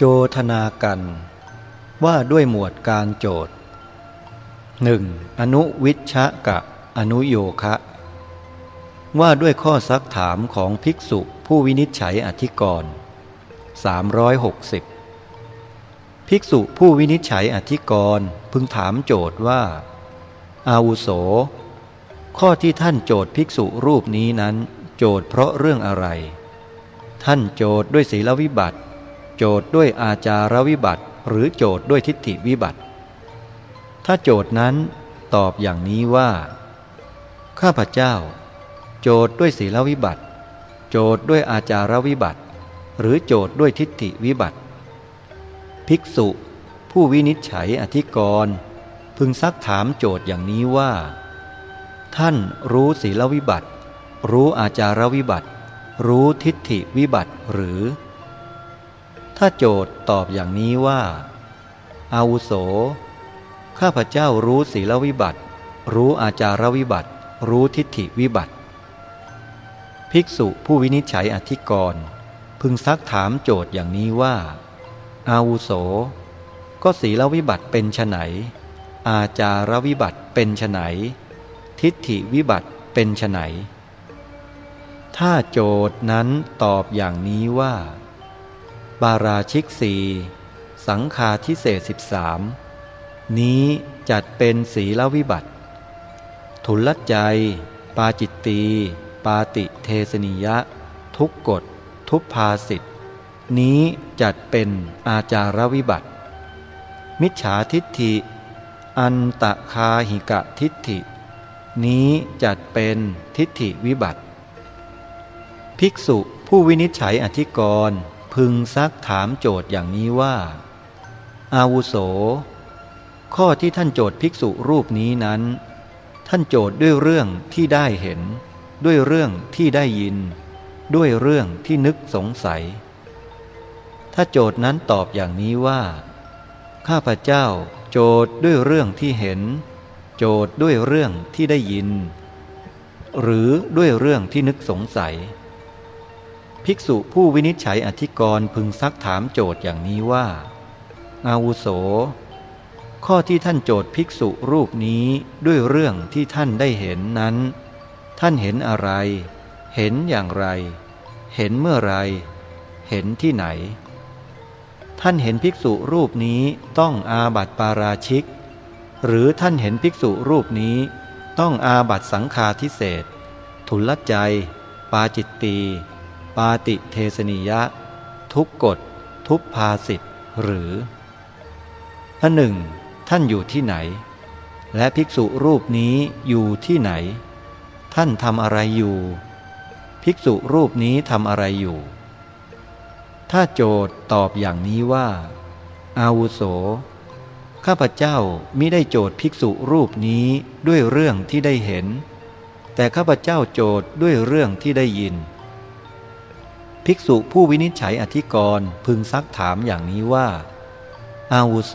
โจทนากัน ว่าด้วยหมวดการโจทย์หนึ่งอนุวิชะกะ อนุโยคะ ว่าด้วยข้อซักถามของภิกษุผู้วินิจฉัยอธิกรณ์360 ภิกษุผู้วินิจฉัยอธิกรณ์พึงถามโจทย์ว่า อาวุโส ข้อที่ท่านโจทย์ภิกษุรูปนี้นั้น โจทย์เพราะเรื่องอะไร ท่านโจทย์ด้วยศีลวิบัติ โจทย์ด้วยอาจารวิบัติ หรือโจทย์ด้วยทิฏฐิวิบัติ ถ้าโจทย์นั้นตอบอย่างนี้ว่า ข้าพเจ้า โจทย์ด้วยศีลวิบัติ โจทย์ด้วยอาจารวิบัติ หรือโจทย์ด้วยทิฏฐิวิบัติ ภิกษุ ผู้วินิจฉัยอธิกรณ์พึงซักถามโจทย์อย่างนี้ว่า ท่านรู้ศีลวิบัติ รู้อาจารวิบัติ รู้ทิฏฐิวิบัติหรือ ถ้าโจทย์ตอบอย่างนี้ว่าอาวุโส ข้าพเจ้ารู้ศีลวิบัติ รู้อาจารวิบัติ รู้ทิฏฐิวิบัติ ภิกษุผู้วินิจฉัยอธิกรณ์พึงซักถามโจทย์อย่างนี้ว่า อาวุโส ก็ศีลวิบัติเป็นไนอาจารวิบัติเป็นไนทิฏฐิวิบัติเป็นไนถ้าโจทย์นั้นตอบอย่างนี้ว่า บาราชิกสีสังคาทิเศษสิบสามนี้จัดเป็นศีลวิบัติ ทุลใจ ปาจิตตี ปาติเทสนิยะ ทุกกฎ ทุพภาสิทธินี้จัดเป็นอาจารวิบัติ มิจฉาทิฏฐิ อันตะคาหิกะทิฏฐิ นี้จัดเป็นทิฏฐิวิบัติ ภิกษุผู้วินิจฉัยอธิกรณ์ พึงซักถามโจทย์อย่างนี้ว่า อาวุโส ข้อที่ท่านโจทย์ภิกษุรูปนี้นั้น ท่านโจทย์ด้วยเรื่องที่ได้เห็น ด้วยเรื่องที่ได้ยิน ด้วยเรื่องที่นึกสงสัย ถ้าโจทย์นั้นตอบอย่างนี้ว่า ข้าพเจ้าโจทย์ด้วยเรื่องที่เห็น โจทย์ด้วยเรื่องที่ได้ยิน หรือด้วยเรื่องที่นึกสงสัย ภิกษุผู้วินิจฉัยอธิกรณ์พึงซักถามโจทย์อย่างนี้ว่า อาวุโส ข้อที่ท่านโจทย์ภิกษุรูปนี้ด้วยเรื่องที่ท่านได้เห็นนั้น ท่านเห็นอะไร เห็นอย่างไร เห็นเมื่อไร เห็นที่ไหน ท่านเห็นภิกษุรูปนี้ต้องอาบัติปาราชิก หรือท่านเห็นภิกษุรูปนี้ต้องอาบัติสังฆาทิเศษทุลใจ ปาจิตตี ปาติเทสนิยะ ทุกกฎ ทุพภาสิทธ์หรืออันหนึ่ง ท่านอยู่ที่ไหน และภิกษุรูปนี้อยู่ที่ไหน ท่านทำอะไรอยู่ ภิกษุรูปนี้ทำอะไรอยู่ ถ้าโจทย์ตอบอย่างนี้ว่า อาวุโส ข้าพเจ้ามิได้โจทย์ภิกษุรูปนี้ด้วยเรื่องที่ได้เห็น แต่ข้าพเจ้าโจทย์ด้วยเรื่องที่ได้ยิน ภิกษุผู้วินิจฉัยอธิกรณ์พึงซักถามอย่างนี้ว่า อาวุโส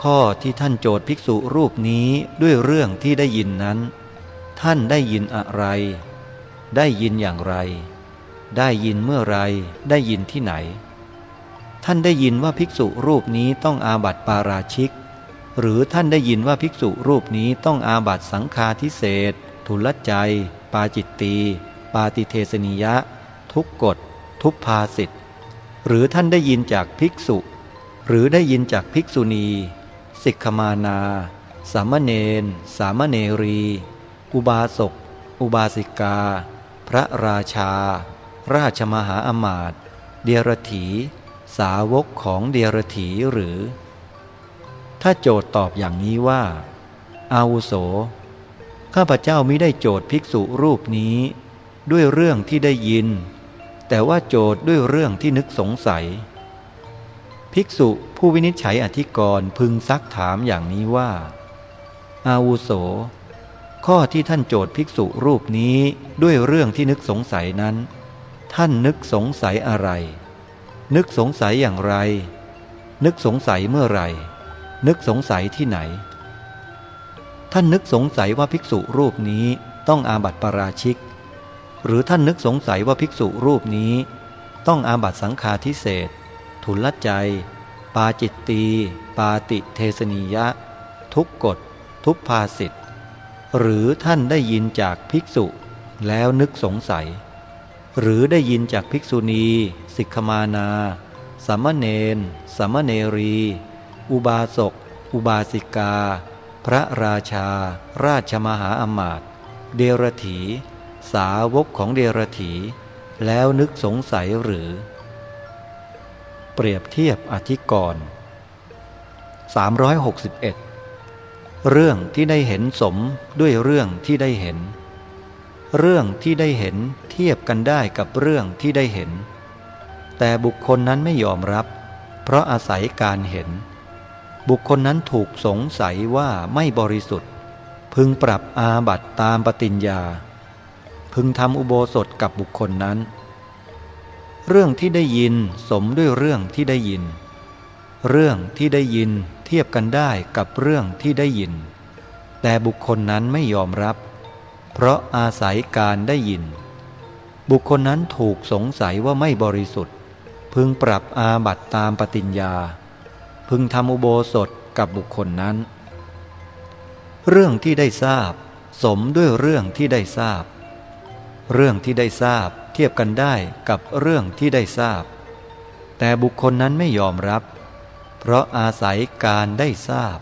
ข้อที่ท่านโจทย์ภิกษุรูปนี้ด้วยเรื่องที่ได้ยินนั้น ท่านได้ยินอะไร ได้ยินอย่างไร ได้ยินเมื่อไร ได้ยินที่ไหน ท่านได้ยินว่าภิกษุรูปนี้ต้องอาบัติปาราชิก หรือท่านได้ยินว่าภิกษุรูปนี้ต้องอาบัติสังฆาทิเศษทุลใจ ปาจิตตี ปาติเทสนิยะ ทุกกฎ ทุพภาสิทธ์หรือท่านได้ยินจากภิกษุ หรือได้ยินจากภิกษุณี สิกขมานา สามเณร สามเณรี อุบาสก อุบาสิกา พระราชา ราชมหาอมาตย์เดียรถี สาวกของเดียรถีหรือ ถ้าโจทย์ตอบอย่างนี้ว่า อาวุโส ข้าพเจ้ามิได้โจทย์ภิกษุรูปนี้ ด้วยเรื่องที่ได้ยิน แต่ว่าโจทย์ด้วยเรื่องที่นึกสงสัย ภิกษุผู้วินิจฉัยอธิกรณ์พึงซักถามอย่างนี้ว่า อาวุโส ข้อที่ท่านโจทย์ภิกษุรูปนี้ด้วยเรื่องที่นึกสงสัยนั้น ท่านนึกสงสัยอะไร นึกสงสัยอย่างไร นึกสงสัยเมื่อไรนึกสงสัยที่ไหน ท่านนึกสงสัยว่าภิกษุรูปนี้ต้องอาบัติปราชิก หรือท่านนึกสงสัยว่าภิกษุรูปนี้ ต้องอาบัติสังฆาทิเศษทุลใจ ปาจิตตี ปาติเทสนิยะ ทุกกฎ ทุพภาสิทธ์หรือท่านได้ยินจากภิกษุ แล้วนึกสงสัย หรือได้ยินจากภิกษุณี สิกขมานาสามเณรสามเณรี อุบาสก อุบาสิกา พระราชา ราชมหาอมาตย์เดรถี สาวกของเดรถีแล้วนึกสงสัยหรือ เปรียบเทียบอธิกรณ์361 เรื่องที่ได้เห็นสมด้วยเรื่องที่ได้เห็น เรื่องที่ได้เห็นเทียบกันได้กับเรื่องที่ได้เห็น แต่บุคคลนั้นไม่ยอมรับ เพราะอาศัยการเห็น บุคคลนั้นถูกสงสัยว่าไม่บริสุทธิ์ พึงปรับอาบัตตามปฏิญญา พึงทำอุโบสถกับบุคคลนั้น เรื่องที่ได้ยินสมด้วยเรื่องที่ได้ยิน เรื่องที่ได้ยินเทียบกันได้กับเรื่องที่ได้ยิน แต่บุคคลนั้นไม่ยอมรับ เพราะอาศัยการได้ยิน บุคคลนั้นถูกสงสัยว่าไม่บริสุทธิ์ พึงปรับอาบัตตามปฏิญญา พึงทำอุโบสถกับบุคคลนั้น เรื่องที่ได้ทราบ สมด้วยเรื่องที่ได้ทราบ เรื่องที่ได้ทราบเทียบกันได้กับเรื่องที่ได้ทราบ แต่บุคคลนั้นไม่ยอมรับ เพราะอาศัยการได้ทราบ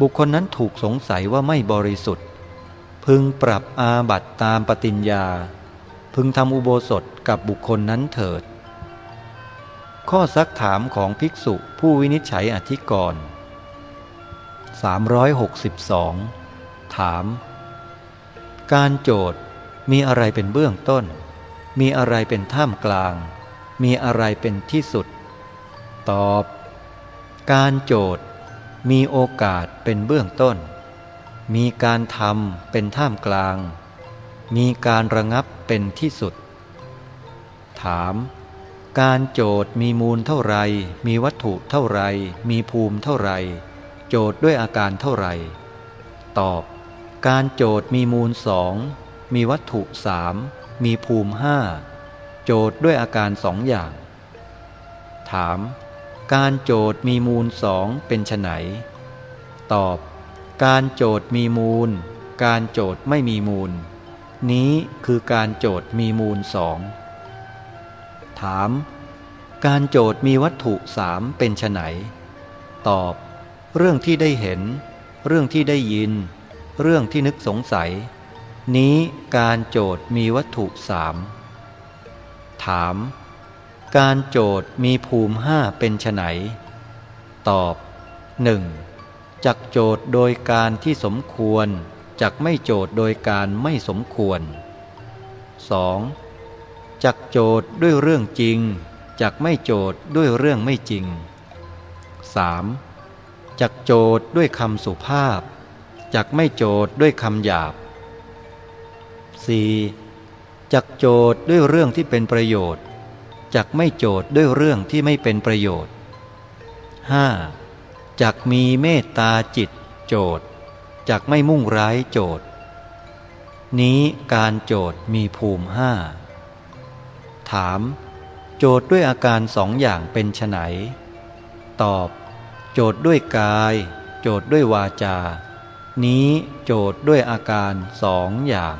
บุคคลนั้นถูกสงสัยว่าไม่บริสุทธิ์ พึงปรับอาบัตตามปฏิญญา พึงทำอุโบสถกับบุคคลนั้นเถิด ข้อซักถามของภิกษุผู้วินิจฉัยอธิกรณ์362 ถาม การโจทย์ มีอะไรเป็นเบื้องต้น มีอะไรเป็นท่ามกลาง มีอะไรเป็นที่สุด ตอบ การโจทย์ มีโอกาสเป็นเบื้องต้น มีการทำเป็นท่ามกลาง มีการระงับเป็นที่สุด ถาม การโจทย์มีมูลเท่าไร มีวัตถุเท่าไร มีภูมิเท่าไร โจทย์ด้วยอาการเท่าไร ตอบ การโจทย์มีมูลสอง มีวัตถุสามมีภูมิห้าโจทย์ด้วยอาการสองอย่าง ถาม การโจทย์มีมูลสองเป็นไฉนตอบ การโจทย์มีมูล การโจทย์ไม่มีมูล นี้คือการโจทย์มีมูลสองถาม การโจทย์มีวัตถุสามเป็นไฉนตอบ เรื่องที่ได้เห็น เรื่องที่ได้ยิน เรื่องที่นึกสงสัย นี้การโจทย์มีวัตถุสามถาม การโจทย์มีภูมิห้าเป็นไฉนตอบหนึ่งจักโจทย์โดยการที่สมควรจักไม่โจทย์โดยการไม่สมควร 2. จักโจทย์ด้วยเรื่องจริงจักไม่โจทย์ด้วยเรื่องไม่จริง 3. จักโจทย์ด้วยคำสุภาพจักไม่โจทย์ด้วยคำหยาบ 4. จักโจทย์ด้วยเรื่องที่เป็นประโยชน์ จักไม่โจทย์ด้วยเรื่องที่ไม่เป็นประโยชน์ 5. จักมีเมตตาจิต โจทย์จักไม่มุ่งร้ายโจทย์นี้การโจทย์มีภูมิห้าถาม โจทย์ด้วยอาการสองอย่างเป็นไนตอบ โจทย์ด้วยกาย โจทย์ด้วยวาจา นี้โจทย์ด้วยอาการสองอย่าง